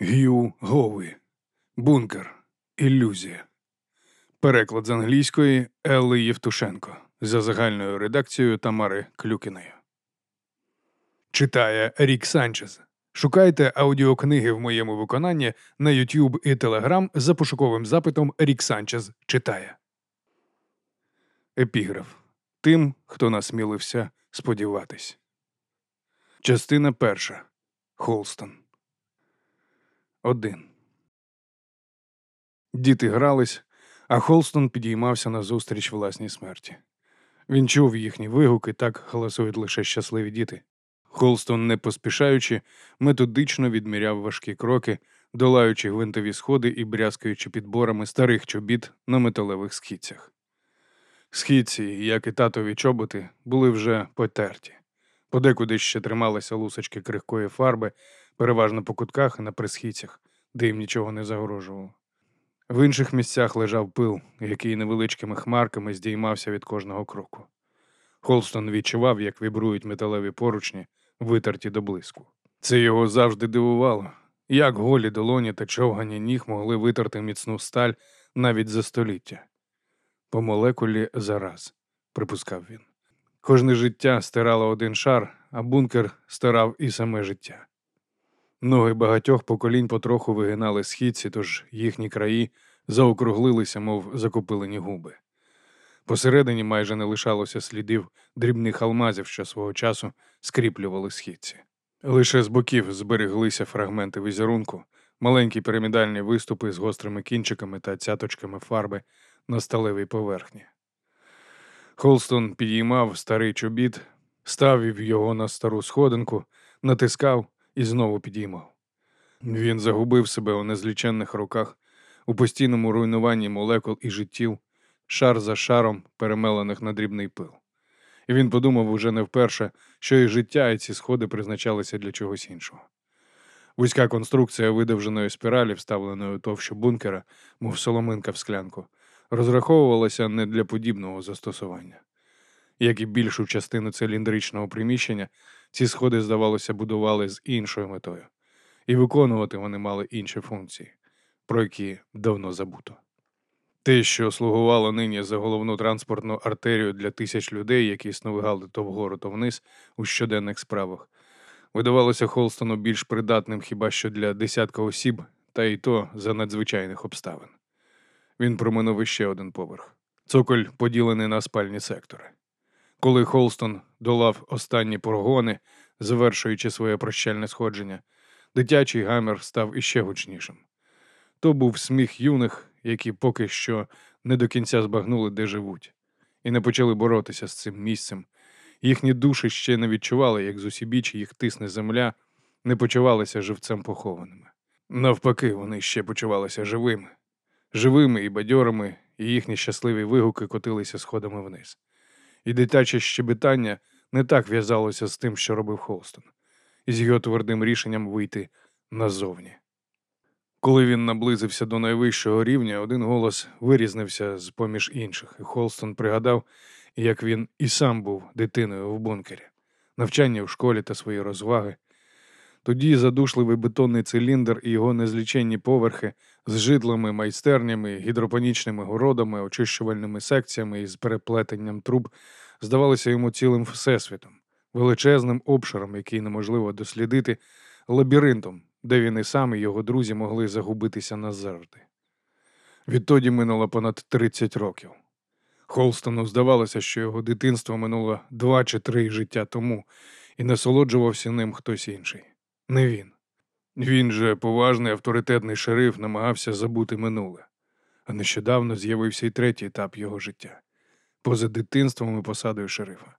Г'ю Гові. Бункер. Ілюзія. Переклад з англійської Елли Євтушенко за загальною редакцією Тамари Клюкіної. Читає Рік Санчез. Шукайте аудіокниги в моєму виконанні на YouTube і Telegram за пошуковим запитом Рік Санчез читає. Епіграф. Тим, хто насмілився сподіватись. Частина перша. Холстон. Один. Діти грались, а Холстон підіймався назустріч власній смерті. Він чув їхні вигуки, так галасують лише щасливі діти. Холстон, не поспішаючи, методично відміряв важкі кроки, долаючи гвинтові сходи і брязкаючи підборами старих чобіт на металевих східцях. Східці, як і татові чоботи, були вже потерті. Подекуди ще трималися лусочки крихкої фарби, переважно по кутках і на присхідцях, де їм нічого не загрожувало. В інших місцях лежав пил, який невеличкими хмарками здіймався від кожного кроку. Холстон відчував, як вібрують металеві поручні, витерті до блиску. Це його завжди дивувало, як голі долоні та човгані ніг могли витерти міцну сталь навіть за століття. По молекулі зараз, припускав він. Кожне життя стирало один шар, а бункер стирав і саме життя. Ноги багатьох поколінь потроху вигинали східці, тож їхні краї заокруглилися, мов закопилені губи. Посередині майже не лишалося слідів дрібних алмазів, що свого часу скріплювали східці. Лише з боків збереглися фрагменти візерунку, маленькі пірамідальні виступи з гострими кінчиками та цяточками фарби на сталевій поверхні. Холстон підіймав старий чобіт, ставив його на стару сходинку, натискав і знову підіймав. Він загубив себе у незліченних руках, у постійному руйнуванні молекул і життів, шар за шаром, перемелених на дрібний пил. І він подумав уже не вперше, що і життя, і ці сходи призначалися для чогось іншого. Вузька конструкція видовженої спіралі, вставленої у товщу бункера, мов соломинка в склянку, розраховувалася не для подібного застосування. Як і більшу частину циліндричного приміщення, ці сходи, здавалося, будували з іншою метою, і виконувати вони мали інші функції, про які давно забуто. Те, що слугувало нині за головну транспортну артерію для тисяч людей, які сновигали то вгору, то вниз у щоденних справах, видавалося Холстону більш придатним хіба що для десятка осіб, та й то за надзвичайних обставин. Він проминув іще один поверх. Цоколь поділений на спальні сектори. Коли Холстон долав останні прогони, завершуючи своє прощальне сходження, дитячий гамер став іще гучнішим. То був сміх юних, які поки що не до кінця збагнули, де живуть, і не почали боротися з цим місцем. Їхні душі ще не відчували, як з усібіч їх тисне земля, не почувалися живцем похованими. Навпаки, вони ще почувалися живими, живими і бадьорими, і їхні щасливі вигуки котилися сходами вниз. І дитяче щебетання не так в'язалося з тим, що робив Холстон, і з його твердим рішенням вийти назовні. Коли він наблизився до найвищого рівня, один голос вирізнився з поміж інших, і Холстон пригадав, як він і сам був дитиною в бункері, навчання в школі та свої розваги. Тоді задушливий бетонний циліндр і його незліченні поверхи з житлами, майстернями, гідропонічними городами, очищувальними секціями і з переплетенням труб здавалися йому цілим всесвітом, величезним обширом, який неможливо дослідити, лабіринтом, де він і сам і його друзі могли загубитися назавжди. Відтоді минуло понад 30 років. Холстону здавалося, що його дитинство минуло два чи три життя тому, і насолоджувався ним хтось інший. Не він. Він же, поважний авторитетний шериф, намагався забути минуле, а нещодавно з'явився й третій етап його життя поза дитинством і посадою шерифа.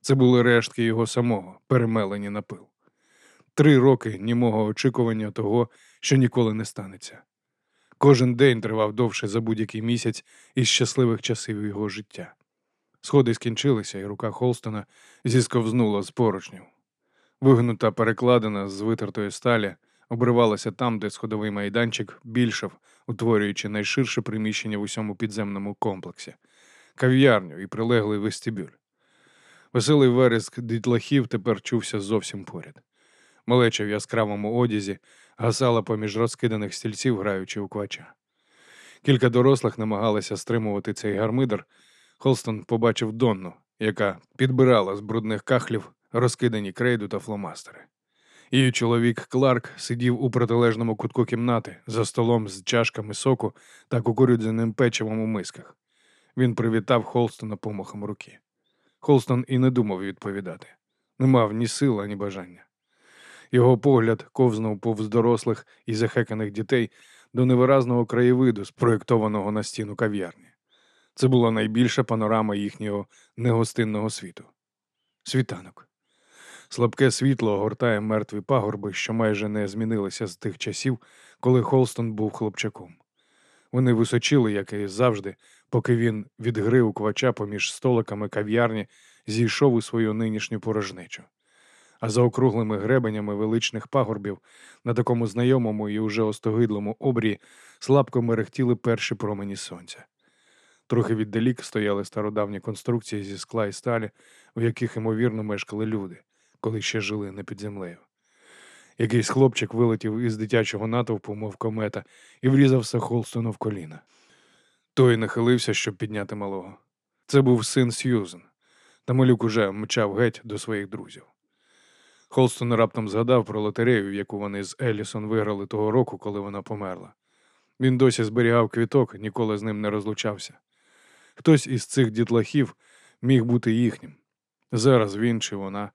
Це були рештки його самого, перемелені на пил. Три роки німого очікування того, що ніколи не станеться. Кожен день тривав довше за будь-який місяць із щасливих часів його життя. Сходи скінчилися, і рука Холстона зісковзнула з поручнів. Вигнута перекладина з витертої сталі обривалася там, де сходовий майданчик більшав, утворюючи найширше приміщення в усьому підземному комплексі, кав'ярню і прилеглий вестибюль. Веселий вереск дітлахів тепер чувся зовсім поряд. Малеча в яскравому одязі гасала поміж розкиданих стільців, граючи у квача. Кілька дорослих намагалися стримувати цей гармидер. Холстон побачив Донну, яка підбирала з брудних кахлів розкидані крейду та фломастери. Її чоловік Кларк сидів у протилежному кутку кімнати за столом з чашками соку та кукурудзяним печивом у мисках. Він привітав Холстона помахом руки. Холстон і не думав відповідати. Не мав ні сил, ані бажання. Його погляд ковзнув повз дорослих і захеканих дітей до невиразного краєвиду, спроєктованого на стіну кав'ярні. Це була найбільша панорама їхнього негостинного світу. Світанок. Слабке світло огортає мертві пагорби, що майже не змінилися з тих часів, коли Холстон був хлопчаком. Вони височили, як і завжди, поки він від гри квача поміж столиками кав'ярні зійшов у свою нинішню порожничу. А за округлими гребенями величних пагорбів на такому знайомому і уже остогидлому обрії слабко мерехтіли перші промені сонця. Трохи віддалік стояли стародавні конструкції зі скла і сталі, в яких, ймовірно, мешкали люди, коли ще жили не під землею. Якийсь хлопчик вилетів із дитячого натовпу, мов комета, і врізався Холстону в коліна. Той нахилився, щоб підняти малого. Це був син Сьюзен, та малюк уже мчав геть до своїх друзів. Холстон раптом згадав про лотерею, яку вони з Елісон виграли того року, коли вона померла. Він досі зберігав квіток, ніколи з ним не розлучався. Хтось із цих дітлахів міг бути їхнім. Зараз він чи вона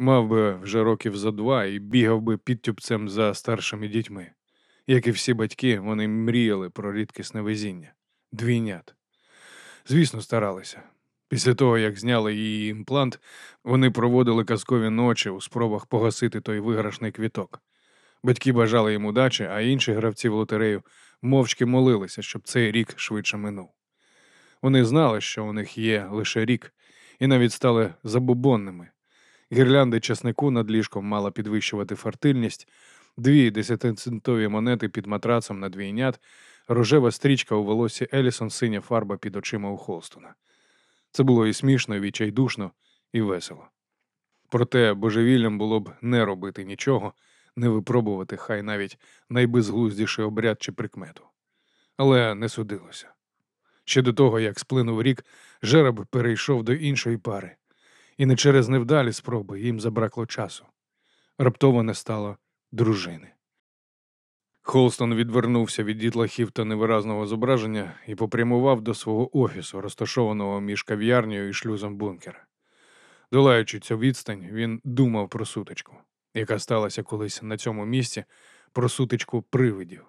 мав би вже років за два і бігав би підтюпцем за старшими дітьми. Як і всі батьки, вони мріяли про рідкісне везіння двійнят. Звісно, старалися. Після того, як зняли її імплант, вони проводили казкові ночі у спробах погасити той виграшний квіток. Батьки бажали їм удачі, а інші гравці в лотерею мовчки молилися, щоб цей рік швидше минув. Вони знали, що у них є лише рік, і навіть стали забобонними. Гірлянди часнику над ліжком мала підвищувати фертильність, дві десятицентові монети під матрацом на двійнят, рожева стрічка у волосі Елісон, синя фарба під очима у Холстона. Це було і смішно, і відчайдушно, і весело. Проте божевіллям було б не робити нічого, не випробувати хай навіть найбезглуздіший обряд чи прикмету. Але не судилося. Ще до того, як сплинув рік, жереб перейшов до іншої пари, і не через невдалі спроби їм забракло часу. Раптово не стало дружини. Холстон відвернувся від дітлахів та невиразного зображення і попрямував до свого офісу, розташованого між кав'ярнею і шлюзом бункера. Долаючи цю відстань, він думав про сутичку, яка сталася колись на цьому місці, про сутичку привидів.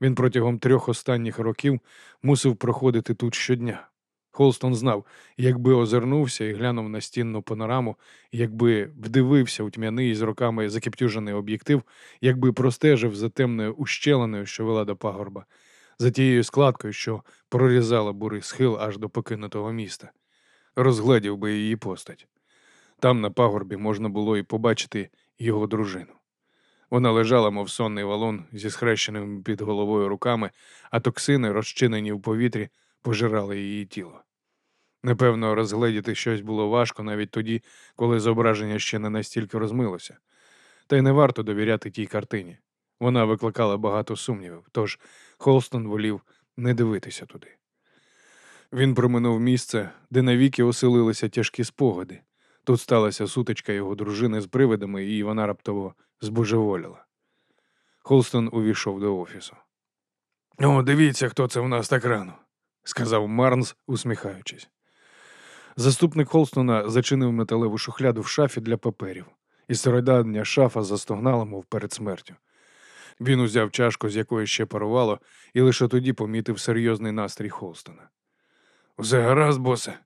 Він протягом трьох останніх років мусив проходити тут щодня. Холстон знав, якби озирнувся і глянув на стінну панораму, якби вдивився у тьмяний з роками закіптюжений об'єктив, якби простежив за темною ущелиною, що вела до пагорба, за тією складкою, що прорізала бурий схил аж до покинутого міста, розгледів би її постать. Там на пагорбі можна було і побачити його дружину. Вона лежала, мов сонний валун, зі схрещеними під головою руками, а токсини, розчинені в повітрі, пожирали її тіло. Напевно, розгледіти щось було важко навіть тоді, коли зображення ще не настільки розмилося. Та й не варто довіряти тій картині. Вона викликала багато сумнівів, тож Холстон волів не дивитися туди. Він проминув місце, де навіки оселилися тяжкі спогади. Тут сталася сутичка його дружини з привидами, і вона раптово збожеволіла. Холстон увійшов до офісу. О, дивіться, хто це в нас так рано, сказав Марнс, усміхаючись. Заступник Холстона зачинив металеву шухляду в шафі для паперів, і стародавня шафа застогнала, мов перед смертю. Він узяв чашку, з якої ще парувало, і лише тоді помітив серйозний настрій Холстона. Все гаразд, босе.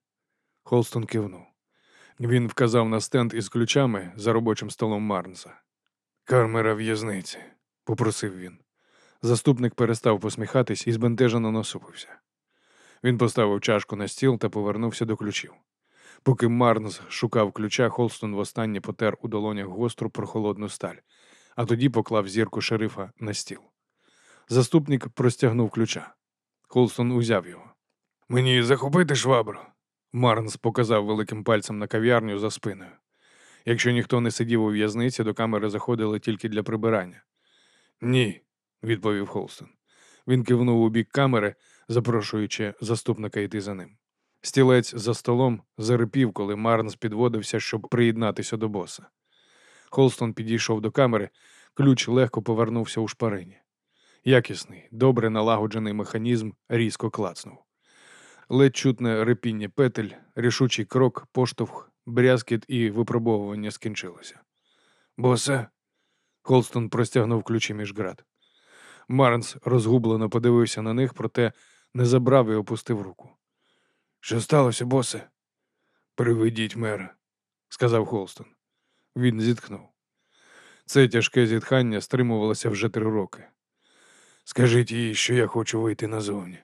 Холстон кивнув. Він вказав на стенд із ключами за робочим столом Марнса. Кармера в'язниці, попросив він. Заступник перестав посміхатись і збентежено насупився. Він поставив чашку на стіл та повернувся до ключів. Поки Марнс шукав ключа, Холстон востаннє потер у долонях гостру прохолодну сталь, а тоді поклав зірку шерифа на стіл. Заступник простягнув ключа. Холстон узяв його. Мені захопити швабру. Марнс показав великим пальцем на кав'ярню за спиною. Якщо ніхто не сидів у в'язниці, до камери заходили тільки для прибирання. Ні, відповів Холстон. Він кивнув у бік камери, запрошуючи заступника йти за ним. Стілець за столом зарипів, коли Марнс підводився, щоб приєднатися до боса. Холстон підійшов до камери, ключ легко повернувся у шпарині. Якісний, добре налагоджений механізм різко клацнув. Ледь чутне репіння петель, рішучий крок, поштовх, брязкіт і випробовування скінчилося. Босе. Холстон простягнув ключі між град. Марнс розгублено подивився на них, проте не забрав і опустив руку. Що сталося, босе? Приведіть мера, сказав Холстон. Він зітхнув. Це тяжке зітхання стримувалося вже три роки. Скажіть їй, що я хочу вийти назовні.